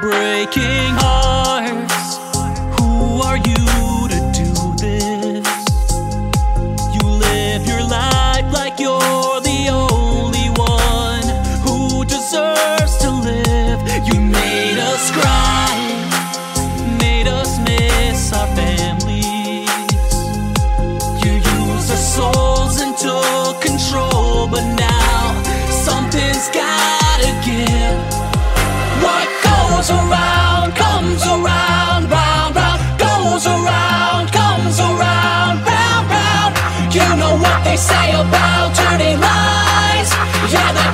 breaking hearts. Who are you? say about dirty lies? Yeah,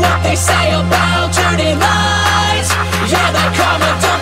what they say about dirty lights. Yeah, they come and do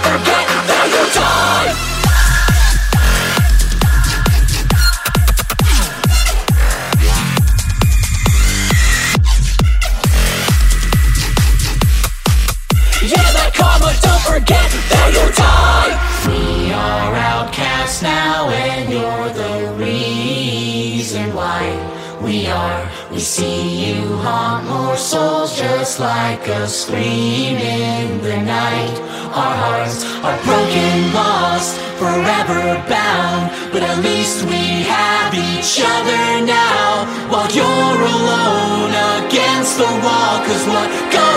We see you haunt more souls just like a scream in the night. Our hearts are broken, lost, forever bound. But at least we have each other now, while you're alone against the wall. Cause what God